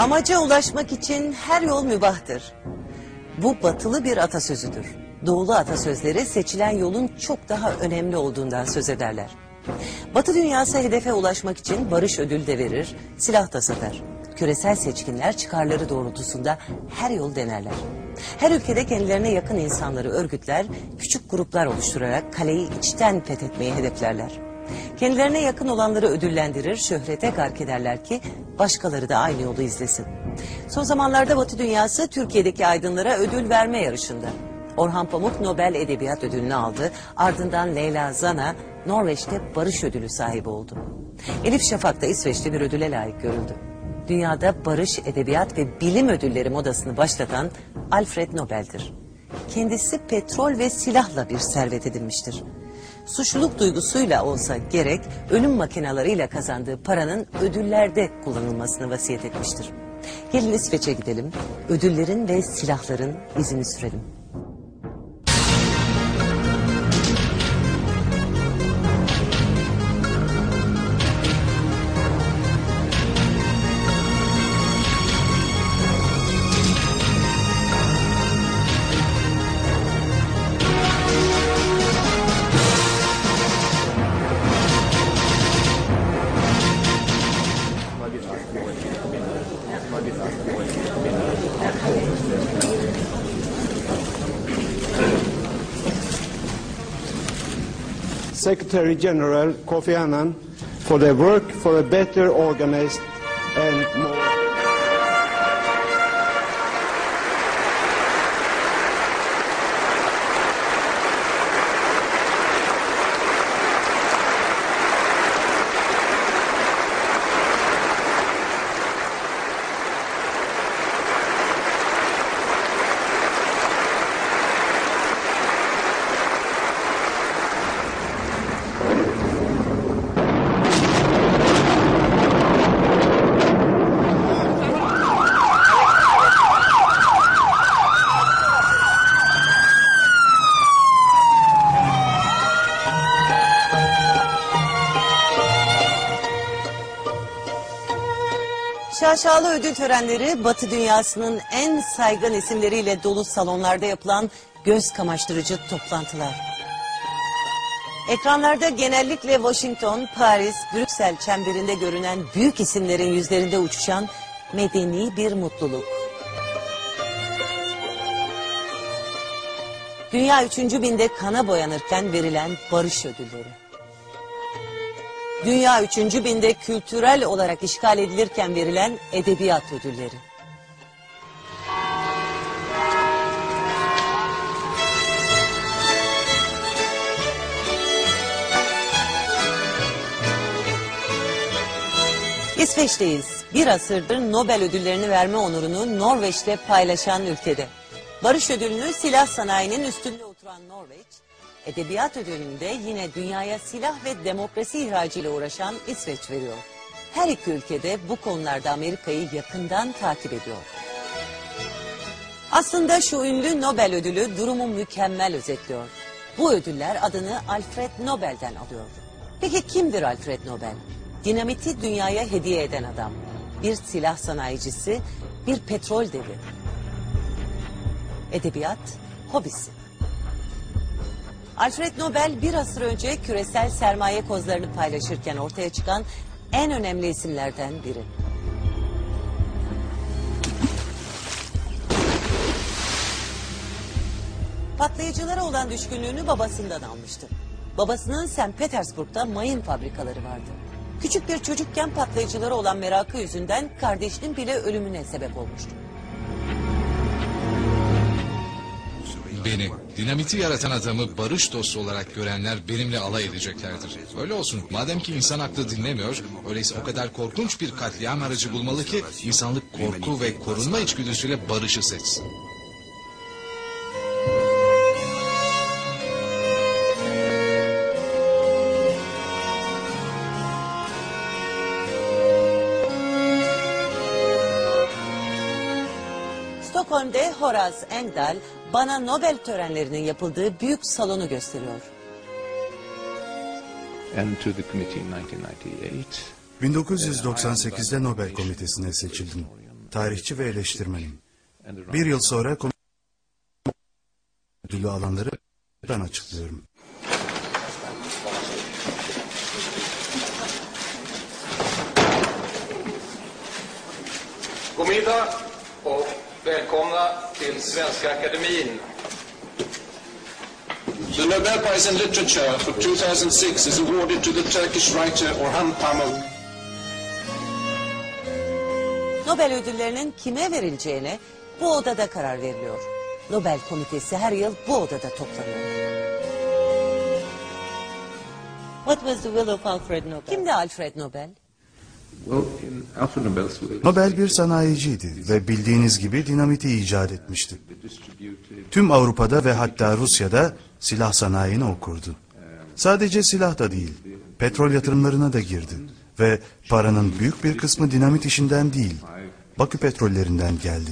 Amaca ulaşmak için her yol mübahtır. Bu batılı bir atasözüdür. Doğulu atasözleri seçilen yolun çok daha önemli olduğundan söz ederler. Batı dünyası hedefe ulaşmak için barış ödül de verir, silah da satar. Küresel seçkinler çıkarları doğrultusunda her yol denerler. Her ülkede kendilerine yakın insanları örgütler, küçük gruplar oluşturarak kaleyi içten fethetmeyi hedeflerler. Kendilerine yakın olanları ödüllendirir, şöhrete gark ederler ki başkaları da aynı yolu izlesin. Son zamanlarda Batı dünyası Türkiye'deki aydınlara ödül verme yarışında. Orhan Pamuk Nobel Edebiyat Ödülünü aldı. Ardından Leyla Zana Norveç'te barış ödülü sahibi oldu. Elif Şafak da İsveç'te bir ödüle layık görüldü. Dünyada barış, edebiyat ve bilim ödülleri modasını başlatan Alfred Nobel'dir. Kendisi petrol ve silahla bir servet edinmiştir. Suçluluk duygusuyla olsa gerek ölüm makinalarıyla kazandığı paranın ödüllerde kullanılmasını vasiyet etmiştir. Gelin İsveç'e gidelim, ödüllerin ve silahların izini sürelim. Secretary General Kofi Annan for their work for a better organized Şaşalı ödül törenleri Batı dünyasının en saygın isimleriyle dolu salonlarda yapılan göz kamaştırıcı toplantılar. Ekranlarda genellikle Washington, Paris, Brüksel çemberinde görünen büyük isimlerin yüzlerinde uçuşan medeni bir mutluluk. Dünya üçüncü binde kana boyanırken verilen barış ödülleri. Dünya üçüncü binde kültürel olarak işgal edilirken verilen edebiyat ödülleri. İsveç'teyiz. Bir asırdır Nobel ödüllerini verme onurunu Norveç'te paylaşan ülkede. Barış ödülünü silah sanayinin üstünde oturan Norveç, edebiyat ödülünü de yine dünyaya silah ve demokrasi ihracıyla uğraşan İsveç veriyor. Her iki ülkede bu konularda Amerika'yı yakından takip ediyor. Aslında şu ünlü Nobel ödülü durumu mükemmel özetliyor. Bu ödüller adını Alfred Nobel'den alıyor. Peki kimdir Alfred Nobel? Dinamiti dünyaya hediye eden adam. Bir silah sanayicisi, bir petrol devi. Edebiyat, hobisi. Alfred Nobel bir asır önce küresel sermaye kozlarını paylaşırken ortaya çıkan en önemli isimlerden biri. Patlayıcılara olan düşkünlüğünü babasından almıştı. Babasının St. Petersburg'da mayın fabrikaları vardı. Küçük bir çocukken patlayıcılara olan merakı yüzünden kardeşinin bile ölümüne sebep olmuştu. Beni, dinamiti yaratan adamı barış dostu olarak görenler benimle alay edeceklerdir. Öyle olsun. Madem ki insan aklı dinlemiyor, öyleyse o kadar korkunç bir katliam aracı bulmalı ki insanlık korku ve korunma içgüdüsüyle barışı seçsin. Stockholm'de Horace Engdahl bana Nobel törenlerinin yapıldığı büyük salonu gösteriyor. and to the committee in 1998. 1998'de Nobel Komitesi'ne seçildim. tarihçi ve eleştirmenim. Bir yıl sonra konu ödülü alanları ben açıklıyorum. Och välkomna till Svenska Akademin. The Nobel Prize in Literature for 2006 is awarded to the Turkish writer Orhan Pamuk. Nobel ödüllerinin kime verileceğine bu odada karar veriliyor. Nobel Komitesi her yıl bu odada toplanıyor. What was the will of Alfred Nobel? Kimdi Alfred Nobel? Nobel bir sanayiciydi ve bildiğiniz gibi dinamiti icat etmişti. Tüm Avrupa'da ve hatta Rusya'da silah sanayini okurdu. Sadece silah da değil, petrol yatırımlarına da girdi. Ve paranın büyük bir kısmı dinamit işinden değil, Bakü petrollerinden geldi.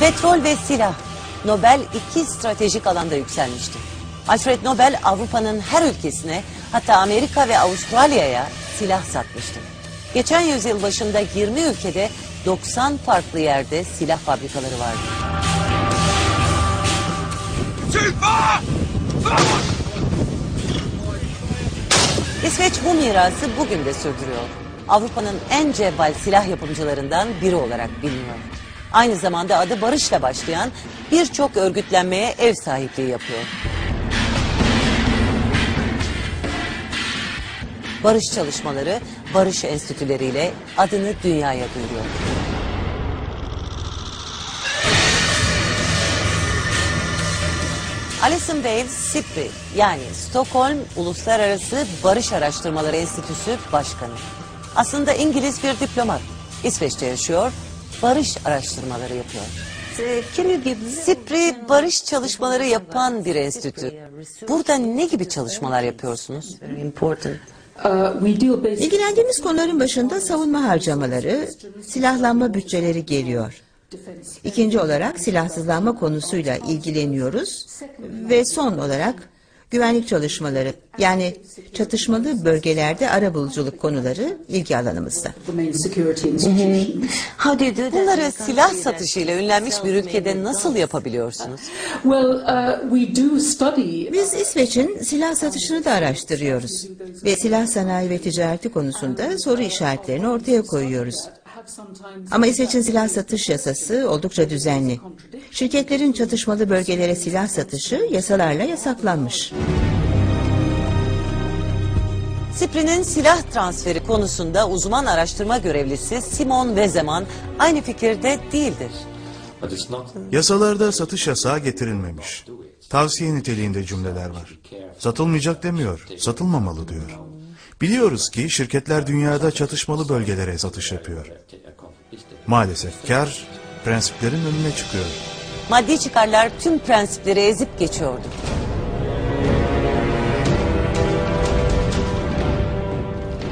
Petrol ve silah. Nobel iki stratejik alanda yükselmişti. Alfred Nobel Avrupa'nın her ülkesine hatta Amerika ve Avustralya'ya silah satmıştı. Geçen yüzyıl başında 20 ülkede 90 farklı yerde silah fabrikaları vardı. İsveç bu mirası bugün de sürdürüyor. Avrupa'nın en cevval silah yapımcılarından biri olarak biliniyor. Aynı zamanda adı barışla başlayan birçok örgütlenmeye ev sahipliği yapıyor. Barış çalışmaları, barış enstitüleriyle adını dünyaya duyuruyor. Alison Wales SIPRI yani Stockholm Uluslararası Barış Araştırmaları Enstitüsü Başkanı. Aslında İngiliz bir diplomat. İsveç'te yaşıyor, barış araştırmaları yapıyor. SIPRI barış çalışmaları yapan bir enstitü. Burada ne gibi çalışmalar yapıyorsunuz? İlgilendiğimiz konuların başında savunma harcamaları, silahlanma bütçeleri geliyor. İkinci olarak silahsızlanma konusuyla ilgileniyoruz ve son olarak güvenlik çalışmaları yani çatışmalı bölgelerde arabuluculuk konuları ilgi alanımızda. Bunları silah satışıyla ünlenmiş bir ülkede nasıl yapabiliyorsunuz? Biz İsveç'in silah satışını da araştırıyoruz ve silah sanayi ve ticareti konusunda soru işaretlerini ortaya koyuyoruz. Ama İsveç'in silah satış yasası oldukça düzenli. Şirketlerin çatışmalı bölgelere silah satışı yasalarla yasaklanmış. SIPRI'nin silah transferi konusunda uzman araştırma görevlisi Simon Wezeman aynı fikirde değildir. Yasalarda satış yasağı getirilmemiş. Tavsiye niteliğinde cümleler var. Satılmayacak demiyor, satılmamalı diyor. Biliyoruz ki şirketler dünyada çatışmalı bölgelere satış yapıyor. Maalesef kar prensiplerin önüne çıkıyor. Maddi çıkarlar tüm prensipleri ezip geçiyordu.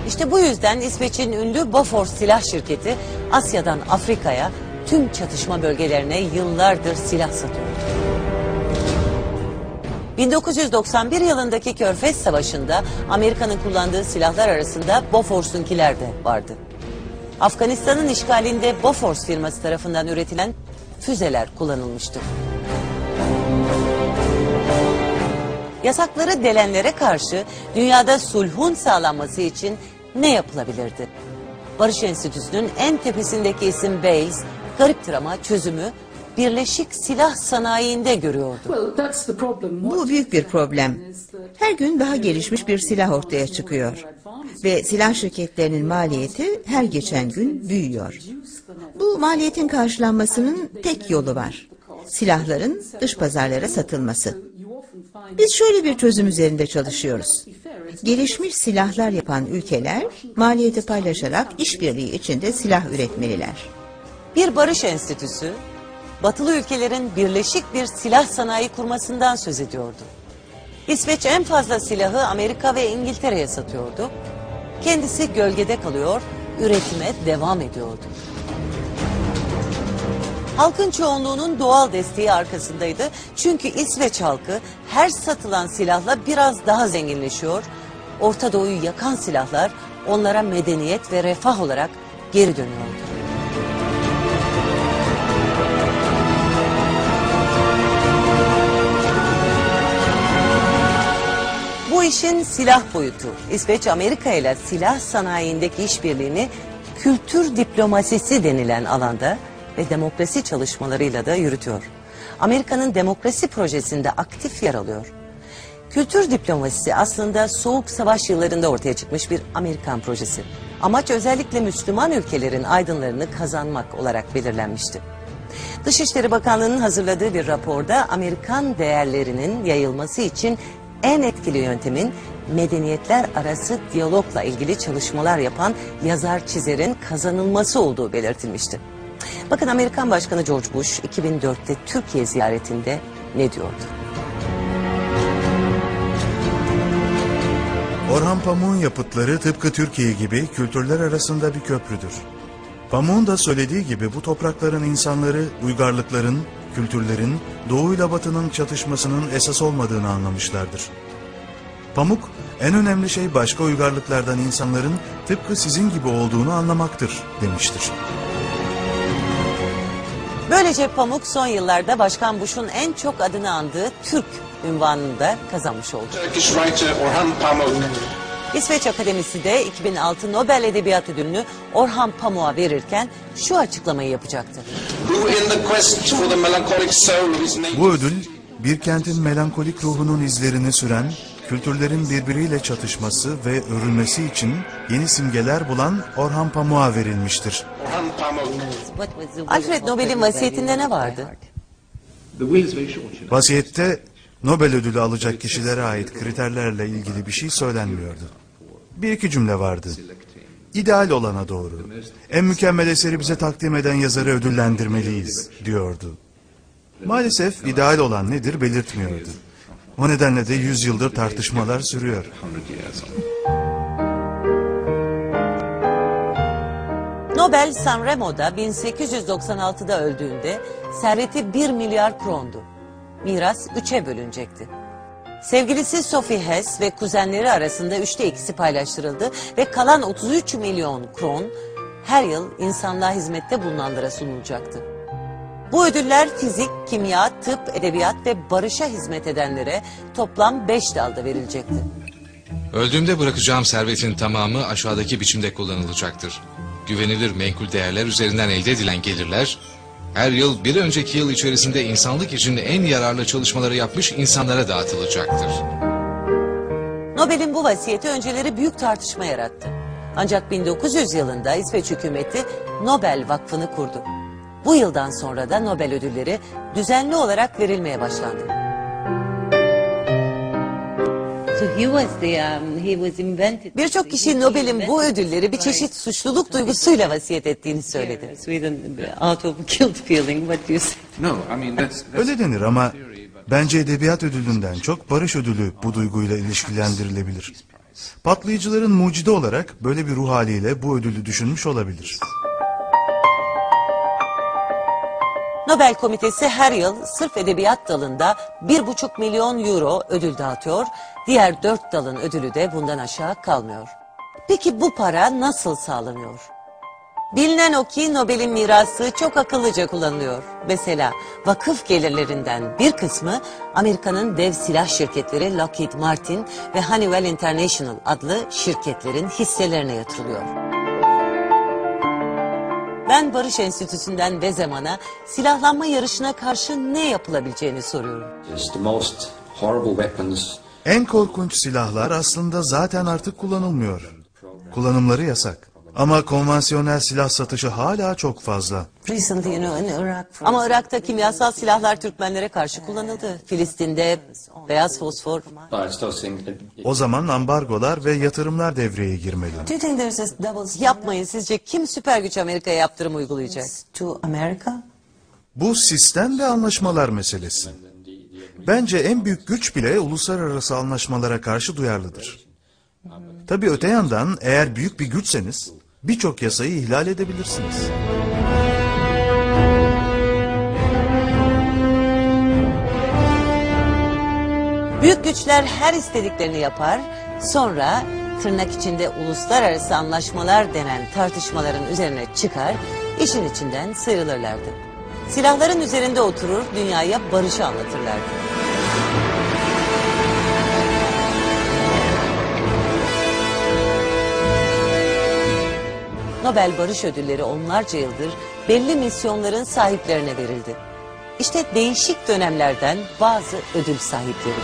İşte bu yüzden İsveç'in ünlü Bofors silah şirketi Asya'dan Afrika'ya tüm çatışma bölgelerine yıllardır silah satıyordu. 1991 yılındaki Körfez Savaşı'nda Amerika'nın kullandığı silahlar arasında Bofors'unkiler de vardı. Afganistan'ın işgalinde Bofors firması tarafından üretilen füzeler kullanılmıştı. Yasakları delenlere karşı dünyada sulhun sağlanması için ne yapılabilirdi? Barış Enstitüsü'nün en tepesindeki isim Bales, gariptir ama çözümü Birleşik Silah Sanayi'nde görüyordu. Bu büyük bir problem. Her gün daha gelişmiş bir silah ortaya çıkıyor. Ve silah şirketlerinin maliyeti her geçen gün büyüyor. Bu maliyetin karşılanmasının tek yolu var. Silahların dış pazarlara satılması. Biz şöyle bir çözüm üzerinde çalışıyoruz. Gelişmiş silahlar yapan ülkeler maliyeti paylaşarak işbirliği içinde silah üretmeliler. Bir barış enstitüsü, batılı ülkelerin birleşik bir silah sanayi kurmasından söz ediyordu. İsveç en fazla silahı Amerika ve İngiltere'ye satıyordu. Kendisi gölgede kalıyor, üretime devam ediyordu. Halkın çoğunluğunun doğal desteği arkasındaydı. Çünkü İsveç halkı her satılan silahla biraz daha zenginleşiyor. Orta Doğu'yu yakan silahlar onlara medeniyet ve refah olarak geri dönüyordu. İşin silah boyutu. İsveç Amerika ile silah sanayindeki işbirliğini kültür diplomasisi denilen alanda ve demokrasi çalışmalarıyla da yürütüyor. Amerika'nın demokrasi projesinde aktif yer alıyor. Kültür diplomasisi aslında soğuk savaş yıllarında ortaya çıkmış bir Amerikan projesi. Amaç özellikle Müslüman ülkelerin aydınlarını kazanmak olarak belirlenmişti. Dışişleri Bakanlığı'nın hazırladığı bir raporda Amerikan değerlerinin yayılması için en etkili yöntemin medeniyetler arası diyalogla ilgili çalışmalar yapan yazar çizerin kazanılması olduğu belirtilmişti. Bakın Amerikan Başkanı George Bush 2004'te Türkiye ziyaretinde ne diyordu? Orhan Pamuk'un yapıtları tıpkı Türkiye gibi kültürler arasında bir köprüdür. Pamuk'un da söylediği gibi bu toprakların insanları uygarlıkların, kültürlerin, doğuyla batının çatışmasının esas olmadığını anlamışlardır. Pamuk, en önemli şey başka uygarlıklardan insanların tıpkı sizin gibi olduğunu anlamaktır demiştir. Böylece Pamuk son yıllarda Başkan Bush'un en çok adını andığı Türk ünvanını da kazanmış oldu. Turkish writer Orhan Pamuk. İsveç Akademisi de 2006 Nobel Edebiyat Ödülünü Orhan Pamuk'a verirken şu açıklamayı yapacaktı. Bu ödül, bir kentin melankolik ruhunun izlerini süren, kültürlerin birbiriyle çatışması ve örülmesi için yeni simgeler bulan Orhan Pamuk'a verilmiştir. Orhan Pamuk. Alfred Nobel'in vasiyetinde ne vardı? Vasiyette Nobel ödülü alacak kişilere ait kriterlerle ilgili bir şey söylenmiyordu. Bir iki cümle vardı. İdeal olana doğru. En mükemmel eseri bize takdim eden yazarı ödüllendirmeliyiz diyordu. Maalesef ideal olan nedir belirtmiyordu. O nedenle de yüzyıldır tartışmalar sürüyor. Nobel Sanremo'da 1896'da öldüğünde serveti 1 milyar krondu. Miras üçe bölünecekti. Sevgilisi Sophie Hess ve kuzenleri arasında üçte ikisi paylaştırıldı ve kalan 33 milyon kron her yıl insanlığa hizmette bulunanlara sunulacaktı. Bu ödüller fizik, kimya, tıp, edebiyat ve barışa hizmet edenlere toplam 5 dalda verilecekti. Öldüğümde bırakacağım servetin tamamı aşağıdaki biçimde kullanılacaktır. Güvenilir menkul değerler üzerinden elde edilen gelirler, her yıl bir önceki yıl içerisinde insanlık için en yararlı çalışmaları yapmış insanlara dağıtılacaktır. Nobel'in bu vasiyeti önceleri büyük tartışma yarattı. Ancak 1900 yılında İsveç hükümeti Nobel Vakfı'nı kurdu. Bu yıldan sonra da Nobel ödülleri düzenli olarak verilmeye başlandı. So he was the um. Birçok kişi Nobel'in bu ödülleri bir çeşit suçluluk duygusuyla vasiyet ettiğini söyledi. Sweden out of guilt feeling. What do you say? No, I mean that's, that's Öyle denir ama bence edebiyat ödülünden çok barış ödülü bu duyguyla ilişkilendirilebilir. Patlayıcıların mucidi olarak böyle bir ruh haliyle bu ödülü düşünmüş olabilir. Nobel Komitesi her yıl sırf edebiyat dalında 1,5 milyon euro ödül dağıtıyor. Diğer dört dalın ödülü de bundan aşağı kalmıyor. Peki bu para nasıl sağlanıyor? Bilinen o ki Nobel'in mirası çok akıllıca kullanılıyor. Mesela vakıf gelirlerinden bir kısmı Amerika'nın dev silah şirketleri Lockheed Martin ve Honeywell International adlı şirketlerin hisselerine yatırılıyor. Ben Barış Enstitüsü'nden ve zamana silahlanma yarışına karşı ne yapılabileceğini soruyorum. It's the most horrible weapons En korkunç silahlar aslında zaten artık kullanılmıyor. Kullanımları yasak. Ama konvansiyonel silah satışı hala çok fazla. Ama Irak'ta kimyasal silahlar Türkmenlere karşı kullanıldı. Filistin'de beyaz fosfor. O zaman ambargolar ve yatırımlar devreye girmeli. Yapmayın sizce kim süper güç Amerika'ya yaptırım uygulayacak? Bu sistem ve anlaşmalar meselesi. Bence en büyük güç bile uluslararası anlaşmalara karşı duyarlıdır. Tabii öte yandan eğer büyük bir güçseniz birçok yasayı ihlal edebilirsiniz. Büyük güçler her istediklerini yapar, sonra tırnak içinde uluslararası anlaşmalar denen tartışmaların üzerine çıkar, işin içinden sıyrılırlardı. Silahların üzerinde oturur, dünyaya barışı anlatırlardı. Nobel Barış Ödülleri onlarca yıldır belli misyonların sahiplerine verildi. İşte değişik dönemlerden bazı ödül sahipleri.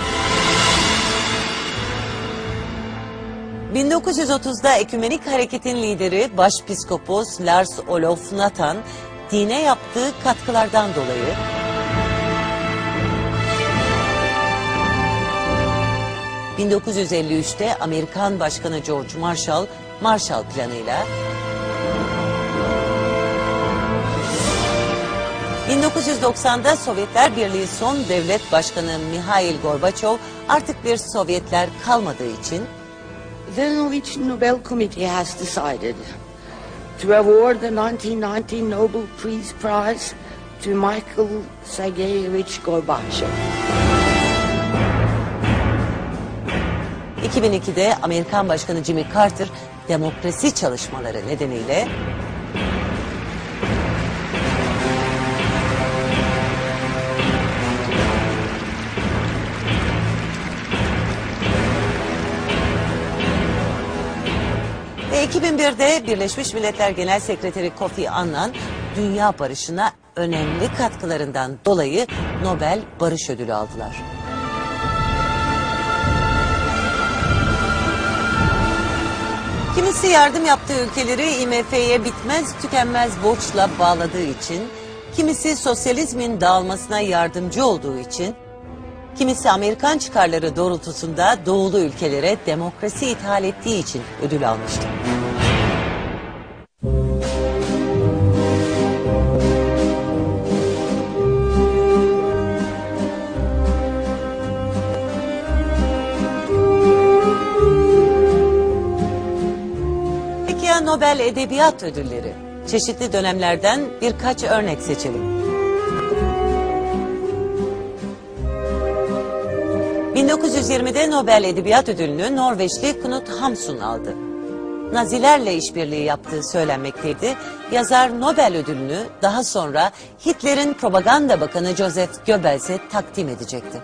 1930'da Ekümenik Hareket'in lideri Başpiskopos Lars Olof Nathan dine yaptığı katkılardan dolayı. 1953'te Amerikan Başkanı George Marshall, Marshall Planı'yla. 1990'da Sovyetler Birliği son devlet başkanı Mihail Gorbaçov artık bir Sovyetler kalmadığı için Norwegian Nobel Committee has decided to award the 1990 Nobel Peace Prize to Michael Sergeyevich Gorbachev. 2002'de Amerikan Başkanı Jimmy Carter demokrasi çalışmaları nedeniyle 2001'de Birleşmiş Milletler Genel Sekreteri Kofi Annan dünya barışına önemli katkılarından dolayı Nobel Barış Ödülü aldılar. Kimisi yardım yaptığı ülkeleri IMF'ye bitmez tükenmez borçla bağladığı için, kimisi sosyalizmin dağılmasına yardımcı olduğu için, kimisi Amerikan çıkarları doğrultusunda doğulu ülkelere demokrasi ithal ettiği için ödül almıştı. Nobel Edebiyat Ödülleri? Çeşitli dönemlerden birkaç örnek seçelim. 1920'de Nobel Edebiyat Ödülünü Norveçli Knut Hamsun aldı. Nazilerle işbirliği yaptığı söylenmekteydi. Yazar Nobel ödülünü daha sonra Hitler'in propaganda bakanı Joseph Goebbels'e takdim edecekti.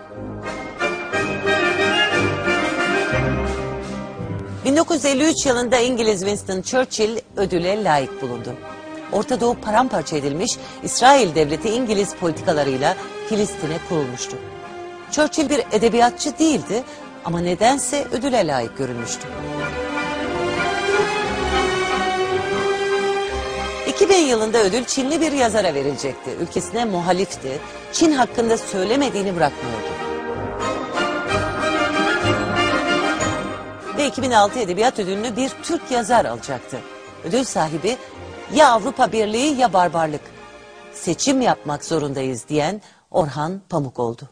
1953 yılında İngiliz Winston Churchill ödüle layık bulundu. Orta Doğu paramparça edilmiş, İsrail devleti İngiliz politikalarıyla Filistin'e kurulmuştu. Churchill bir edebiyatçı değildi ama nedense ödüle layık görülmüştü. 2000 yılında ödül Çinli bir yazara verilecekti. Ülkesine muhalifti. Çin hakkında söylemediğini bırakmıyordu. 2006 Edebiyat Ödülünü bir Türk yazar alacaktı. Ödül sahibi ya Avrupa Birliği ya barbarlık. Seçim yapmak zorundayız diyen Orhan Pamuk oldu.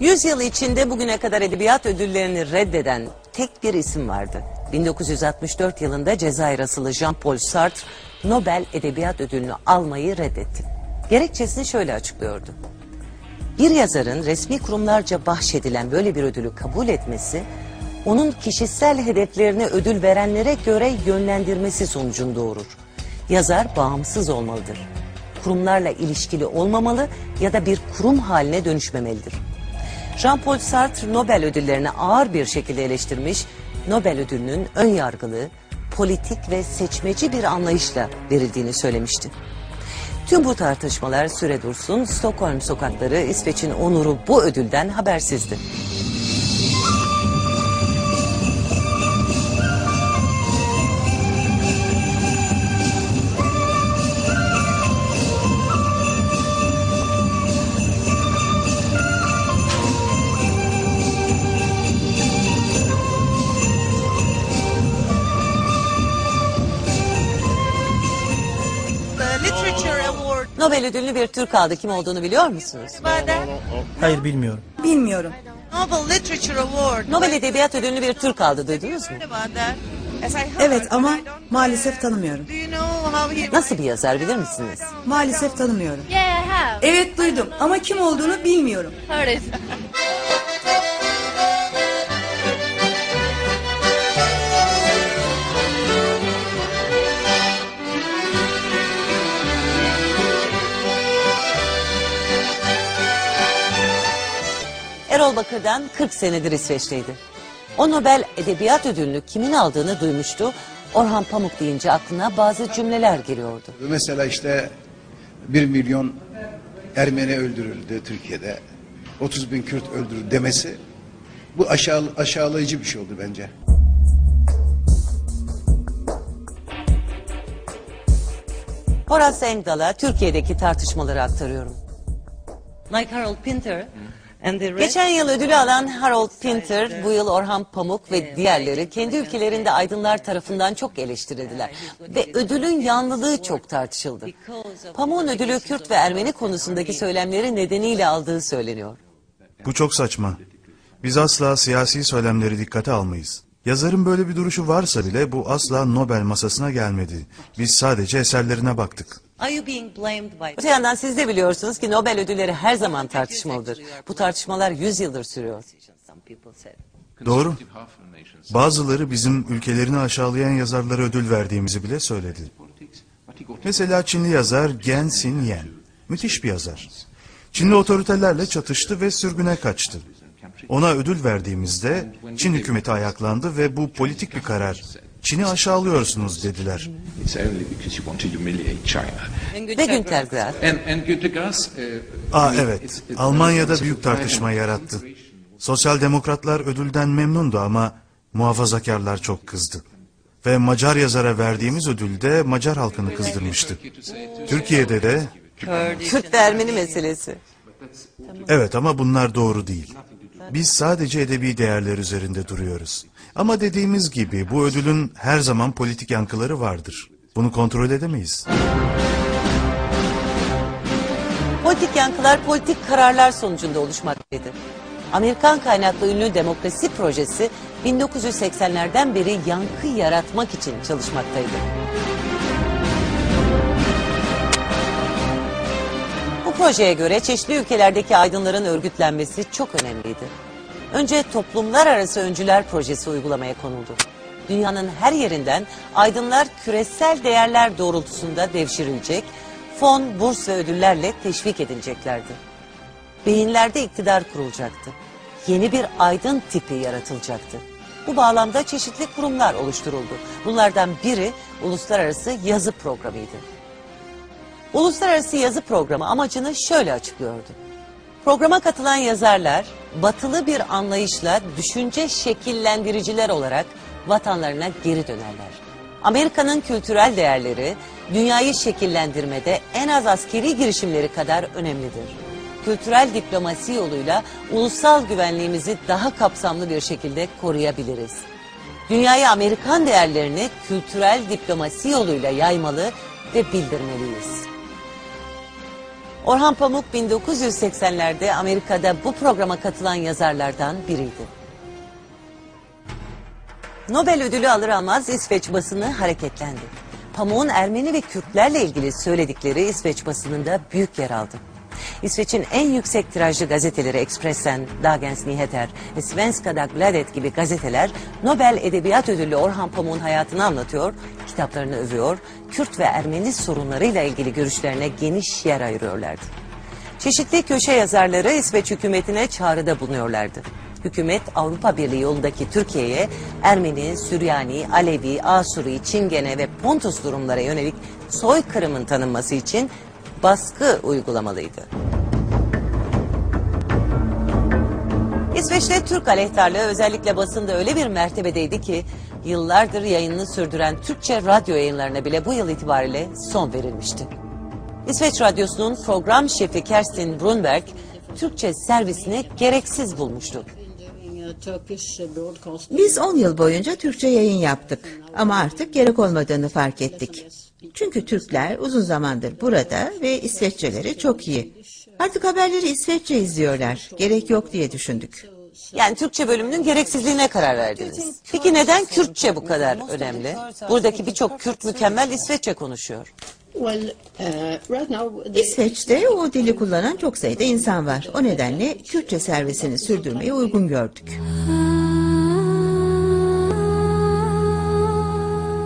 100 yıl içinde bugüne kadar edebiyat ödüllerini reddeden tek bir isim vardı. 1964 yılında Cezayir asılı Jean-Paul Sartre Nobel Edebiyat Ödülünü almayı reddetti. Gerekçesini şöyle açıklıyordu. Bir yazarın resmi kurumlarca bahşedilen böyle bir ödülü kabul etmesi, onun kişisel hedeflerine ödül verenlere göre yönlendirmesi sonucunu doğurur. Yazar bağımsız olmalıdır. Kurumlarla ilişkili olmamalı ya da bir kurum haline dönüşmemelidir. Jean-Paul Sartre Nobel ödüllerini ağır bir şekilde eleştirmiş, Nobel ödülünün ön yargılı, politik ve seçmeci bir anlayışla verildiğini söylemişti. Tüm bu tartışmalar süre dursun, Stockholm sokakları İsveç'in onuru bu ödülden habersizdi. Nobel ödülünü bir Türk aldı. Kim olduğunu biliyor musunuz? Hayır bilmiyorum. Bilmiyorum. Nobel Literature Award. Nobel Edebiyat Ödülünü bir Türk aldı. Duydunuz mu? Evet ama maalesef tanımıyorum. Nasıl bir yazar bilir misiniz? Maalesef tanımıyorum. Evet duydum ama kim olduğunu bilmiyorum. Erol Bakır'dan 40 senedir İsveç'teydi. O Nobel Edebiyat Ödülünü kimin aldığını duymuştu Orhan Pamuk deyince aklına bazı cümleler geliyordu. Mesela işte 1 milyon Ermeni öldürüldü Türkiye'de. 30 bin Kürt öldürüldü demesi bu aşağı, aşağılayıcı bir şey oldu bence. Horace Engdahl'a Türkiye'deki tartışmaları aktarıyorum. Like Harold Pinter. Geçen yıl ödülü alan Harold Pinter, bu yıl Orhan Pamuk ve diğerleri kendi ülkelerinde aydınlar tarafından çok eleştirildiler. Ve ödülün yanlılığı çok tartışıldı. Pamuk'un ödülü Kürt ve Ermeni konusundaki söylemleri nedeniyle aldığı söyleniyor. Bu çok saçma. Biz asla siyasi söylemleri dikkate almayız. Yazarın böyle bir duruşu varsa bile bu asla Nobel masasına gelmedi. Biz sadece eserlerine baktık. Are you being blamed by... Öte yandan siz de biliyorsunuz ki Nobel ödülleri her zaman tartışmalıdır. Bu tartışmalar 100 yıldır sürüyor. Doğru. Bazıları bizim ülkelerini aşağılayan yazarlara ödül verdiğimizi bile söyledi. Mesela Çinli yazar Gen Sin Yen. Müthiş bir yazar. Çinli otoritelerle çatıştı ve sürgüne kaçtı. Ona ödül verdiğimizde Çin hükümeti ayaklandı ve bu politik bir karar. Çin'i aşağılıyorsunuz dediler. Ve Günter Grass. Aa evet, Almanya'da büyük tartışma yarattı. Sosyal demokratlar ödülden memnundu ama muhafazakarlar çok kızdı. Ve Macar yazara verdiğimiz ödül de Macar halkını kızdırmıştı. Türkiye'de de Kürt ve Ermeni meselesi. evet ama bunlar doğru değil. Biz sadece edebi değerler üzerinde duruyoruz. Ama dediğimiz gibi bu ödülün her zaman politik yankıları vardır. Bunu kontrol edemeyiz. Politik yankılar politik kararlar sonucunda oluşmaktadır. Amerikan kaynaklı ünlü demokrasi projesi 1980'lerden beri yankı yaratmak için çalışmaktaydı. Bu projeye göre çeşitli ülkelerdeki aydınların örgütlenmesi çok önemliydi. Önce toplumlar arası öncüler projesi uygulamaya konuldu. Dünyanın her yerinden aydınlar küresel değerler doğrultusunda devşirilecek, fon, burs ve ödüllerle teşvik edileceklerdi. Beyinlerde iktidar kurulacaktı. Yeni bir aydın tipi yaratılacaktı. Bu bağlamda çeşitli kurumlar oluşturuldu. Bunlardan biri uluslararası yazı programıydı. Uluslararası yazı programı amacını şöyle açıklıyordu. Programa katılan yazarlar batılı bir anlayışla düşünce şekillendiriciler olarak vatanlarına geri dönerler. Amerika'nın kültürel değerleri dünyayı şekillendirmede en az askeri girişimleri kadar önemlidir. Kültürel diplomasi yoluyla ulusal güvenliğimizi daha kapsamlı bir şekilde koruyabiliriz. Dünyaya Amerikan değerlerini kültürel diplomasi yoluyla yaymalı ve bildirmeliyiz. Orhan Pamuk 1980'lerde Amerika'da bu programa katılan yazarlardan biriydi. Nobel ödülü alır almaz İsveç basını hareketlendi. Pamuk'un Ermeni ve Kürtlerle ilgili söyledikleri İsveç basınında büyük yer aldı. İsveç'in en yüksek tirajlı gazeteleri Expressen, Dagens Nyheter ve Svenska Dagbladet gibi gazeteler Nobel Edebiyat Ödüllü Orhan Pamuk'un hayatını anlatıyor, kitaplarını övüyor, Kürt ve Ermeni sorunlarıyla ilgili görüşlerine geniş yer ayırıyorlardı. Çeşitli köşe yazarları İsveç hükümetine çağrıda bulunuyorlardı. Hükümet Avrupa Birliği yolundaki Türkiye'ye Ermeni, Süryani, Alevi, Asuri, Çingene ve Pontus durumlara yönelik soykırımın tanınması için baskı uygulamalıydı. İsveç'te Türk aleyhtarlığı özellikle basında öyle bir mertebedeydi ki yıllardır yayınını sürdüren Türkçe radyo yayınlarına bile bu yıl itibariyle son verilmişti. İsveç Radyosu'nun program şefi Kerstin Brunberg Türkçe servisini gereksiz bulmuştu. Biz 10 yıl boyunca Türkçe yayın yaptık ama artık gerek olmadığını fark ettik. Çünkü Türkler uzun zamandır burada ve İsveççeleri çok iyi. Artık haberleri İsveççe izliyorlar. Gerek yok diye düşündük. Yani Türkçe bölümünün gereksizliğine karar verdiniz. Peki neden Kürtçe bu kadar önemli? Buradaki birçok Kürt mükemmel İsveççe konuşuyor. İsveç'te o dili kullanan çok sayıda insan var. O nedenle Kürtçe servisini sürdürmeyi uygun gördük.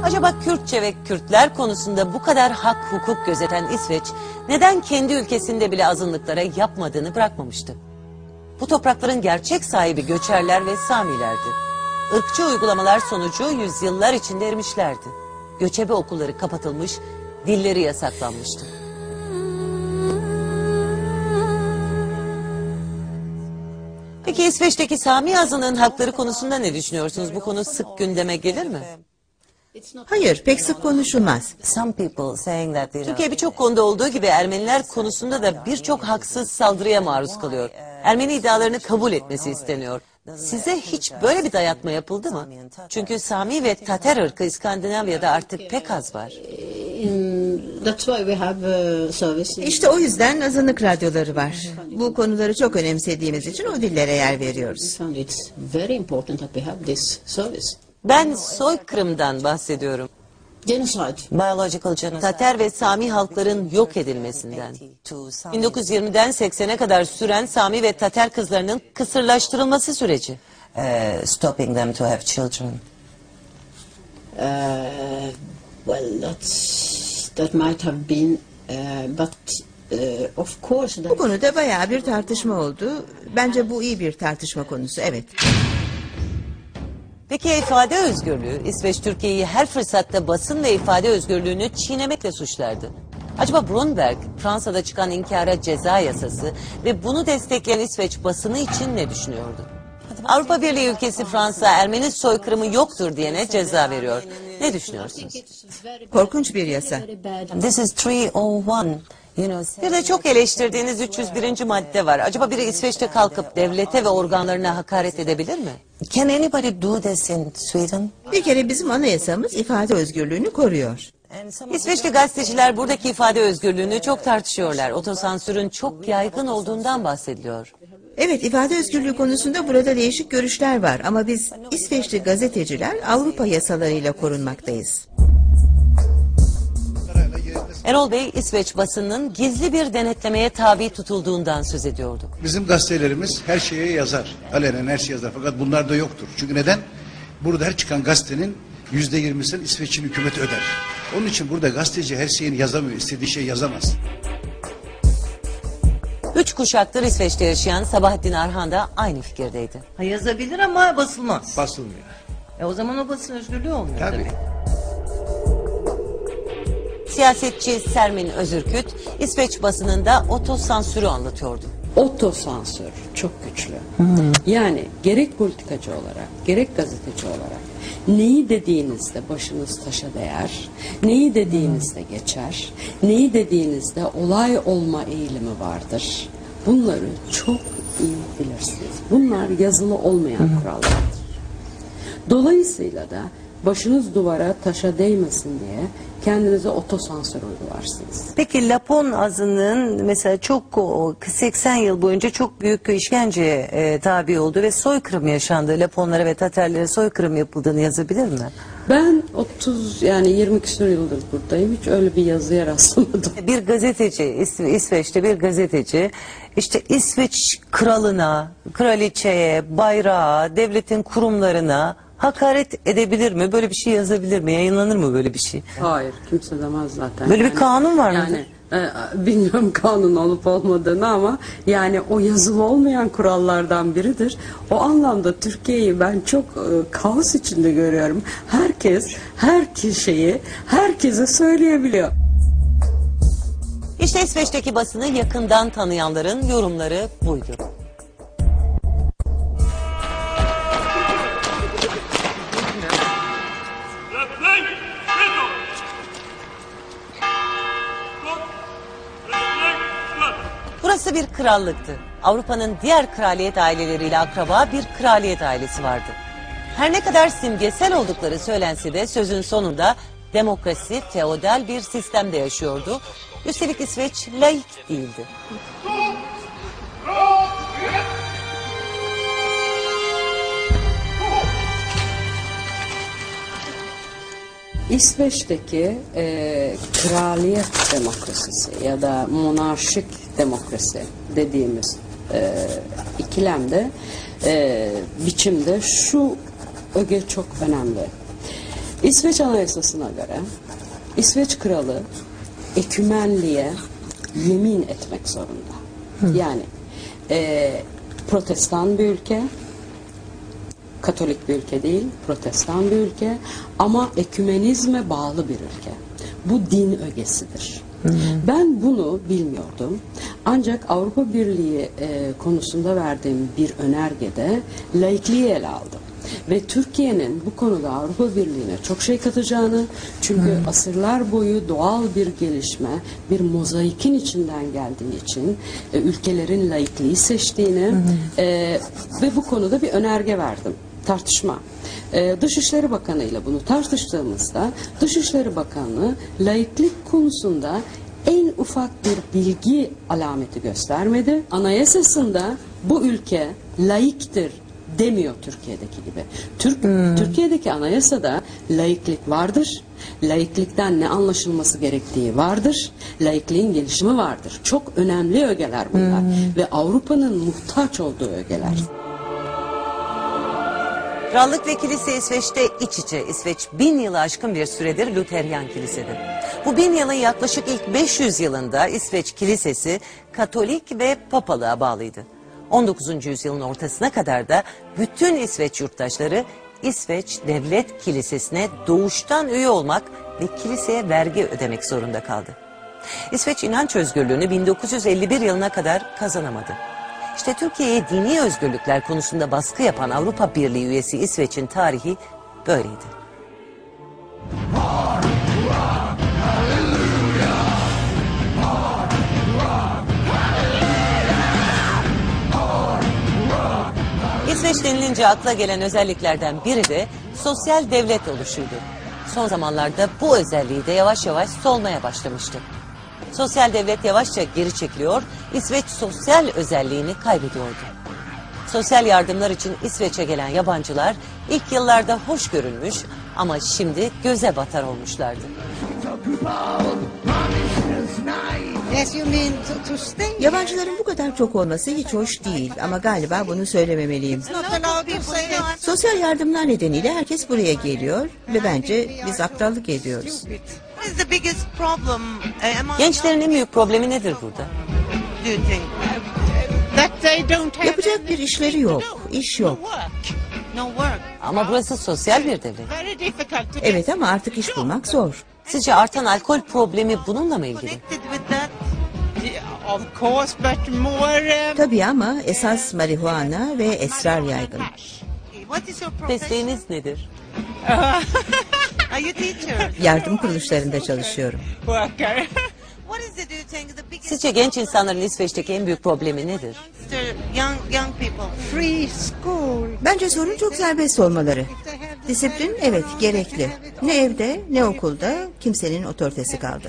Acaba Kürtçe ve Kürtler konusunda bu kadar hak hukuk gözeten İsveç neden kendi ülkesinde bile azınlıklara yapmadığını bırakmamıştı? Bu toprakların gerçek sahibi göçerler ve Samilerdi. ırkçı uygulamalar sonucu yüzyıllar içinde erimişlerdi. Göçebe okulları kapatılmış, dilleri yasaklanmıştı. Peki İsveç'teki Sami azınlığın hakları konusunda ne düşünüyorsunuz? Bu konu sık gündeme gelir mi? Hayır, pek sık konuşulmaz. Türkiye birçok konuda olduğu gibi Ermeniler konusunda da birçok haksız saldırıya maruz kalıyor. Ermeni iddialarını kabul etmesi isteniyor. Size hiç böyle bir dayatma yapıldı mı? Çünkü Sami ve Tatar ırkı İskandinavya'da artık pek az var. İşte o yüzden azınlık radyoları var. Bu konuları çok önemsediğimiz için o dillere yer veriyoruz. Ben soykırımdan bahsediyorum. Biological genocide. Tatar ve Sami halkların yok edilmesinden. 1920'den 80'e kadar süren Sami ve Tatar kızlarının kısırlaştırılması süreci. Uh, stopping them to have children. well, that's that might have been, uh, but uh, of course. Bu konuda bayağı bir tartışma oldu. Bence bu iyi bir tartışma konusu, evet. Peki ifade özgürlüğü? İsveç Türkiye'yi her fırsatta basın ve ifade özgürlüğünü çiğnemekle suçlardı. Acaba Brunberg, Fransa'da çıkan inkara ceza yasası ve bunu destekleyen İsveç basını için ne düşünüyordu? Avrupa Birliği ülkesi Fransa, Ermeni soykırımı yoktur diyene ceza veriyor. Ne düşünüyorsunuz? Korkunç bir yasa. This is 301. Bir de çok eleştirdiğiniz 301. madde var. Acaba biri İsveç'te kalkıp devlete ve organlarına hakaret edebilir mi? can anybody do this in Sweden? Bir kere bizim anayasamız ifade özgürlüğünü koruyor. İsveçli gazeteciler buradaki ifade özgürlüğünü çok tartışıyorlar. Otosansürün çok yaygın olduğundan bahsediliyor. Evet, ifade özgürlüğü konusunda burada değişik görüşler var ama biz İsveçli gazeteciler Avrupa yasalarıyla korunmaktayız. Erol Bey, İsveç basınının gizli bir denetlemeye tabi tutulduğundan söz ediyordu. Bizim gazetelerimiz her şeye yazar. Alenen her şey yazar. Fakat bunlar da yoktur. Çünkü neden? Burada her çıkan gazetenin yüzde yirmisini İsveç'in hükümeti öder. Onun için burada gazeteci her şeyini yazamıyor. istediği şey yazamaz. Üç kuşaktır İsveç'te yaşayan Sabahattin Arhan da aynı fikirdeydi. Ha, yazabilir ama basılmaz. Basılmıyor. E o zaman o basın özgürlüğü olmuyor Tabii. tabii. Siyasetçi Sermin Özürküt, İsveç basınında otosansürü anlatıyordu. Otosansür çok güçlü. Yani gerek politikacı olarak, gerek gazeteci olarak neyi dediğinizde başınız taşa değer, neyi dediğinizde geçer, neyi dediğinizde olay olma eğilimi vardır. Bunları çok iyi bilirsiniz. Bunlar yazılı olmayan kurallardır. Dolayısıyla da başınız duvara taşa değmesin diye kendinize otosansür uygularsınız. Peki Lapon azınlığın mesela çok o 80 yıl boyunca çok büyük işkenceye e, tabi oldu ve soykırım yaşandı. Laponlara ve Tatarlara soykırım yapıldığını yazabilir mi? Ben 30 yani 20 küsur yıldır buradayım. Hiç öyle bir yazıya rastlamadım. Bir gazeteci, İs- İsveç'te bir gazeteci işte İsveç kralına, kraliçeye, bayrağa, devletin kurumlarına hakaret edebilir mi? Böyle bir şey yazabilir mi? Yayınlanır mı böyle bir şey? Hayır kimse demez zaten. Böyle bir kanun var mıdır? Yani e, bilmiyorum kanun olup olmadığını ama yani o yazılı olmayan kurallardan biridir. O anlamda Türkiye'yi ben çok e, kaos içinde görüyorum. Herkes her şeyi herkese söyleyebiliyor. İşte İsveç'teki basını yakından tanıyanların yorumları buydu. Burası bir krallıktı. Avrupa'nın diğer kraliyet aileleriyle akraba bir kraliyet ailesi vardı. Her ne kadar simgesel oldukları söylense de sözün sonunda demokrasi feodal bir sistemde yaşıyordu. Üstelik İsveç laik değildi. İsveç'teki e, kraliyet demokrasisi ya da monarşik demokrasi dediğimiz e, ikilemde e, biçimde şu öge çok önemli. İsveç Anayasası'na göre İsveç kralı ekümenliğe yemin etmek zorunda. Yani e, protestan bir ülke Katolik bir ülke değil, protestan bir ülke ama ekümenizme bağlı bir ülke. Bu din ögesidir. Ben bunu bilmiyordum. Ancak Avrupa Birliği e, konusunda verdiğim bir önergede laikliği ele aldım. Ve Türkiye'nin bu konuda Avrupa Birliği'ne çok şey katacağını, çünkü asırlar boyu doğal bir gelişme, bir mozaikin içinden geldiği için e, ülkelerin laikliği seçtiğini e, ve bu konuda bir önerge verdim. Tartışma. Ee, Dışişleri Bakanı ile bunu tartıştığımızda Dışişleri Bakanı laiklik konusunda en ufak bir bilgi alameti göstermedi. Anayasasında bu ülke laiktir demiyor Türkiye'deki gibi. Türk, Türkiye'deki anayasada laiklik vardır. Laiklikten ne anlaşılması gerektiği vardır. Laikliğin gelişimi vardır. Çok önemli ögeler bunlar. Ve Avrupa'nın muhtaç olduğu ögeler. Krallık ve kilise İsveç'te iç içe. İsveç bin yılı aşkın bir süredir Luteryan kilisedir. Bu bin yılın yaklaşık ilk 500 yılında İsveç kilisesi Katolik ve Papalığa bağlıydı. 19. yüzyılın ortasına kadar da bütün İsveç yurttaşları İsveç Devlet Kilisesi'ne doğuştan üye olmak ve kiliseye vergi ödemek zorunda kaldı. İsveç inanç özgürlüğünü 1951 yılına kadar kazanamadı. İşte Türkiye'ye dini özgürlükler konusunda baskı yapan Avrupa Birliği üyesi İsveç'in tarihi böyleydi. İsveç denilince akla gelen özelliklerden biri de sosyal devlet oluşuydu. Son zamanlarda bu özelliği de yavaş yavaş solmaya başlamıştı. Sosyal devlet yavaşça geri çekiliyor, İsveç sosyal özelliğini kaybediyordu. Sosyal yardımlar için İsveç'e gelen yabancılar ilk yıllarda hoş görülmüş ama şimdi göze batar olmuşlardı. Yabancıların bu kadar çok olması hiç hoş değil ama galiba bunu söylememeliyim. Sosyal yardımlar nedeniyle herkes buraya geliyor ve bence biz aptallık ediyoruz. Gençlerin en büyük problemi nedir burada? Yapacak bir işleri yok, iş yok. Ama burası sosyal bir devlet. Evet ama artık iş bulmak zor. Sizce artan alkol problemi bununla mı ilgili? Tabii ama esas marihuana ve esrar yaygın. Mesleğiniz nedir? Yardım kuruluşlarında çalışıyorum. Sizce genç insanların İsveç'teki en büyük problemi nedir? Bence sorun çok serbest olmaları. Disiplin evet gerekli. Ne evde ne okulda kimsenin otoritesi kaldı.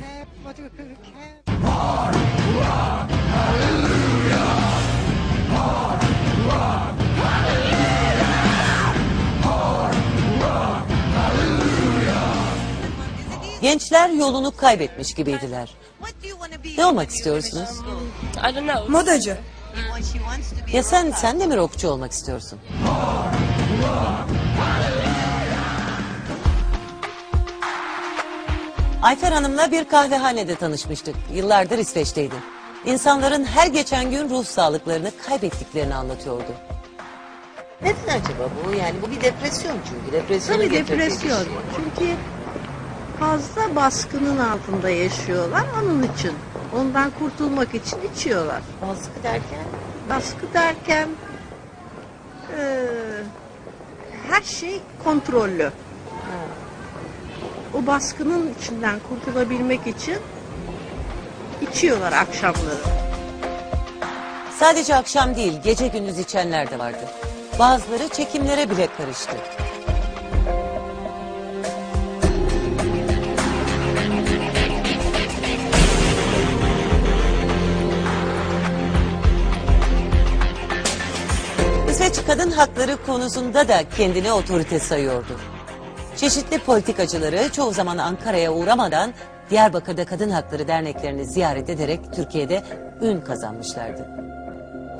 Gençler yolunu kaybetmiş gibiydiler. Ne olmak istiyorsunuz? Modacı. Ya sen, sen de mi rockçu olmak istiyorsun? Ayfer Hanım'la bir kahvehanede tanışmıştık. Yıllardır İsveç'teydi. İnsanların her geçen gün ruh sağlıklarını kaybettiklerini anlatıyordu. Neden acaba bu? Yani bu bir depresyon çünkü. Depresyonu Tabii bir depresyon. şey. Çünkü fazla baskının altında yaşıyorlar onun için. Ondan kurtulmak için içiyorlar. Baskı derken? Baskı derken eee, her şey kontrollü. O baskının içinden kurtulabilmek için içiyorlar akşamları. Sadece akşam değil, gece gündüz içenler de vardı. Bazıları çekimlere bile karıştı. Kadın hakları konusunda da kendini otorite sayıyordu. Çeşitli politikacıları çoğu zaman Ankara'ya uğramadan Diyarbakır'da kadın hakları derneklerini ziyaret ederek Türkiye'de ün kazanmışlardı.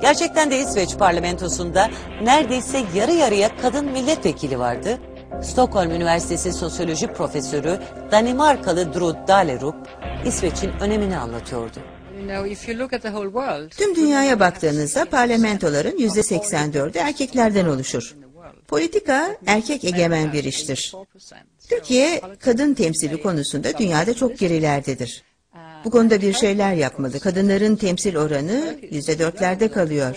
Gerçekten de İsveç parlamentosunda neredeyse yarı yarıya kadın milletvekili vardı. Stockholm Üniversitesi Sosyoloji Profesörü Danimarkalı Drud Dalerup İsveç'in önemini anlatıyordu. Tüm dünyaya baktığınızda parlamentoların yüzde 84'ü erkeklerden oluşur. Politika erkek egemen bir iştir. Türkiye kadın temsili konusunda dünyada çok gerilerdedir. Bu konuda bir şeyler yapmalı. Kadınların temsil oranı yüzde dörtlerde kalıyor.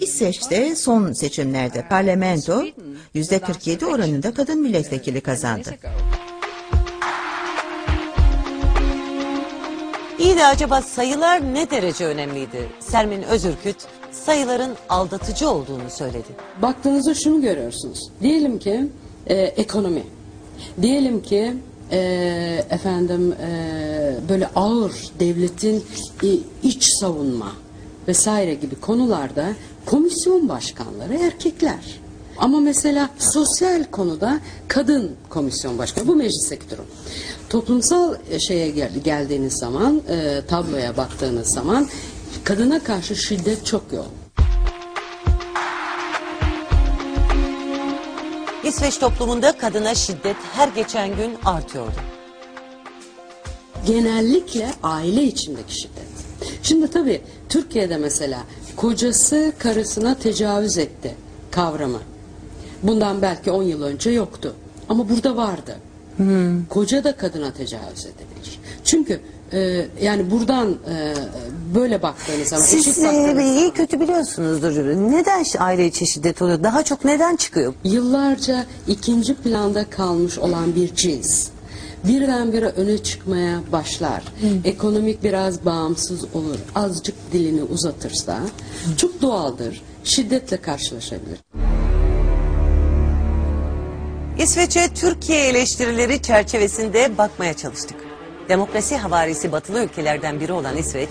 İsveç'te son seçimlerde parlamento yüzde 47 oranında kadın milletvekili kazandı. İyi de acaba sayılar ne derece önemliydi? Sermin Özürküt sayıların aldatıcı olduğunu söyledi. Baktığınızda şunu görüyorsunuz. Diyelim ki e, ekonomi. Diyelim ki e, efendim e, böyle ağır devletin e, iç savunma vesaire gibi konularda komisyon başkanları erkekler. Ama mesela sosyal konuda kadın komisyon başkanı bu meclisteki durum. Toplumsal e, şeye gel, geldiğiniz zaman e, tabloya baktığınız zaman kadına karşı şiddet çok yoğun. İsveç toplumunda kadına şiddet her geçen gün artıyordu. genellikle aile içindeki şiddet. Şimdi tabii Türkiye'de mesela kocası karısına tecavüz etti kavramı. Bundan belki 10 yıl önce yoktu. Ama burada vardı. Koca da kadına tecavüz edebilir. Çünkü e, yani buradan e, böyle baktığınız zaman Siz eşit e, baktığınız iyi kötü biliyorsunuzdur. Neden şi- aile içi şiddet oluyor? Daha çok neden çıkıyor? yıllarca ikinci planda kalmış olan bir cins birdenbire öne çıkmaya başlar. Ekonomik biraz bağımsız olur. Azıcık dilini uzatırsa çok doğaldır. Şiddetle karşılaşabilir. İsveç'e Türkiye eleştirileri çerçevesinde bakmaya çalıştık. Demokrasi havarisi batılı ülkelerden biri olan İsveç,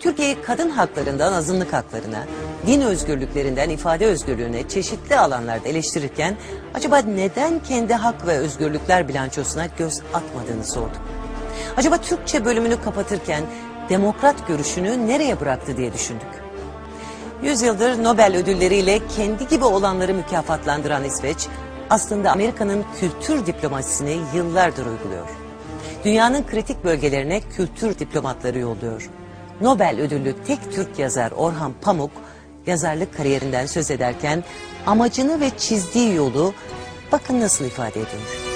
Türkiye'yi kadın haklarından azınlık haklarına, din özgürlüklerinden ifade özgürlüğüne çeşitli alanlarda eleştirirken acaba neden kendi hak ve özgürlükler bilançosuna göz atmadığını sorduk. Acaba Türkçe bölümünü kapatırken demokrat görüşünü nereye bıraktı diye düşündük. Yüzyıldır Nobel ödülleriyle kendi gibi olanları mükafatlandıran İsveç, aslında Amerika'nın kültür diplomasisini yıllardır uyguluyor. Dünyanın kritik bölgelerine kültür diplomatları yolluyor. Nobel ödüllü tek Türk yazar Orhan Pamuk, yazarlık kariyerinden söz ederken amacını ve çizdiği yolu bakın nasıl ifade ediyor.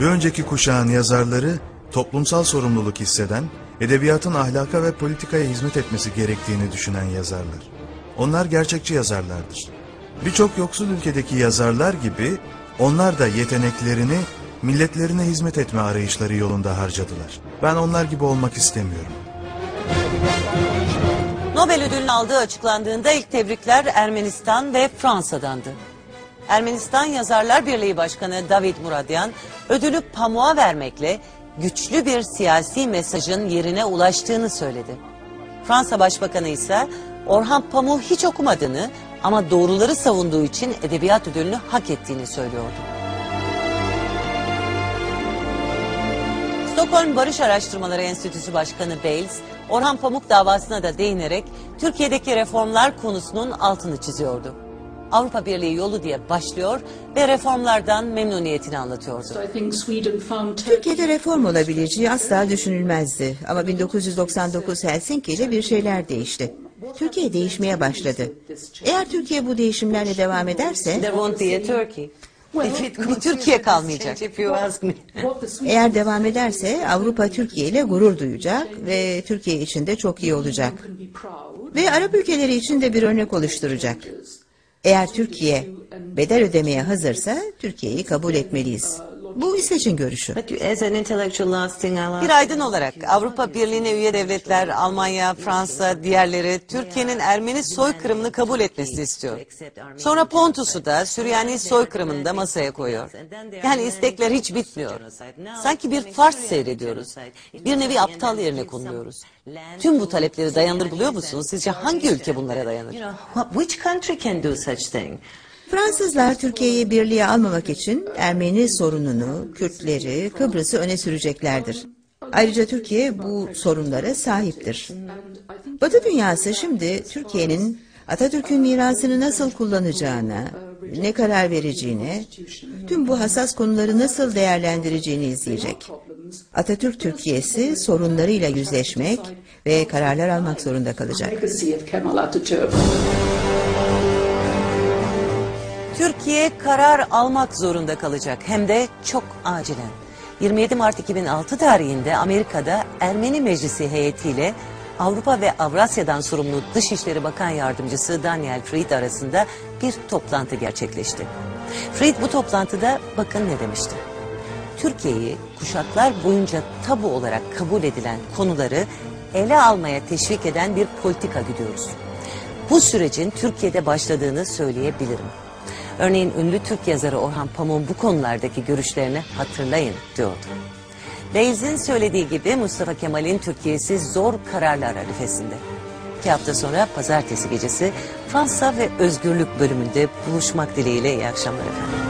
Bir önceki kuşağın yazarları toplumsal sorumluluk hisseden, edebiyatın ahlaka ve politikaya hizmet etmesi gerektiğini düşünen yazarlar. Onlar gerçekçi yazarlardır. Birçok yoksul ülkedeki yazarlar gibi onlar da yeteneklerini milletlerine hizmet etme arayışları yolunda harcadılar. Ben onlar gibi olmak istemiyorum. Nobel ödülünü aldığı açıklandığında ilk tebrikler Ermenistan ve Fransa'dandı. Ermenistan Yazarlar Birliği Başkanı David Muradyan ödülü pamuğa vermekle güçlü bir siyasi mesajın yerine ulaştığını söyledi. Fransa Başbakanı ise Orhan Pamuk'u hiç okumadığını ama doğruları savunduğu için edebiyat ödülünü hak ettiğini söylüyordu. Stockholm Barış Araştırmaları Enstitüsü Başkanı Bales, Orhan Pamuk davasına da değinerek Türkiye'deki reformlar konusunun altını çiziyordu. Avrupa Birliği yolu diye başlıyor ve reformlardan memnuniyetini anlatıyordu. Türkiye'de reform olabileceği asla düşünülmezdi. Ama 1999 Helsinki ile bir şeyler değişti. Türkiye değişmeye başladı. Eğer Türkiye bu değişimlerle devam ederse... Bir Türkiye kalmayacak. Eğer devam ederse Avrupa Türkiye ile gurur duyacak ve Türkiye için de çok iyi olacak. Ve Arap ülkeleri için de bir örnek oluşturacak. Eğer Türkiye bedel ödemeye hazırsa Türkiye'yi kabul etmeliyiz. Bu İsveç'in görüşü. Bir aydın olarak Avrupa Birliği'ne üye devletler Almanya, Fransa, diğerleri Türkiye'nin Ermeni soykırımını kabul etmesini istiyor. Sonra Pontus'u da Süryani soykırımını da masaya koyuyor. Yani istekler hiç bitmiyor. Sanki bir fars seyrediyoruz. Bir nevi aptal yerine konuluyoruz. Tüm bu talepleri dayanır buluyor musunuz? Sizce hangi ülke bunlara dayanır? Fransızlar Türkiye'yi birliğe almamak için Ermeni sorununu, Kürtleri, Kıbrıs'ı öne süreceklerdir. Ayrıca Türkiye bu sorunlara sahiptir. Batı dünyası şimdi Türkiye'nin Atatürk'ün mirasını nasıl kullanacağına, ne karar vereceğine, tüm bu hassas konuları nasıl değerlendireceğini izleyecek. Atatürk Türkiye'si sorunlarıyla yüzleşmek ve kararlar almak zorunda kalacak. Türkiye karar almak zorunda kalacak hem de çok acilen. 27 Mart 2006 tarihinde Amerika'da Ermeni Meclisi heyetiyle Avrupa ve Avrasya'dan sorumlu Dışişleri Bakan Yardımcısı Daniel Fried arasında bir toplantı gerçekleşti. Fried bu toplantıda bakın ne demişti. Türkiye'yi kuşaklar boyunca tabu olarak kabul edilen konuları ele almaya teşvik eden bir politika gidiyoruz. Bu sürecin Türkiye'de başladığını söyleyebilirim. Örneğin ünlü Türk yazarı Orhan Pamuk'un bu konulardaki görüşlerini hatırlayın diyordu. Reis'in söylediği gibi Mustafa Kemal'in Türkiye'si zor kararlar arifesinde. İki hafta sonra pazartesi gecesi Fransa ve Özgürlük bölümünde buluşmak dileğiyle iyi akşamlar efendim.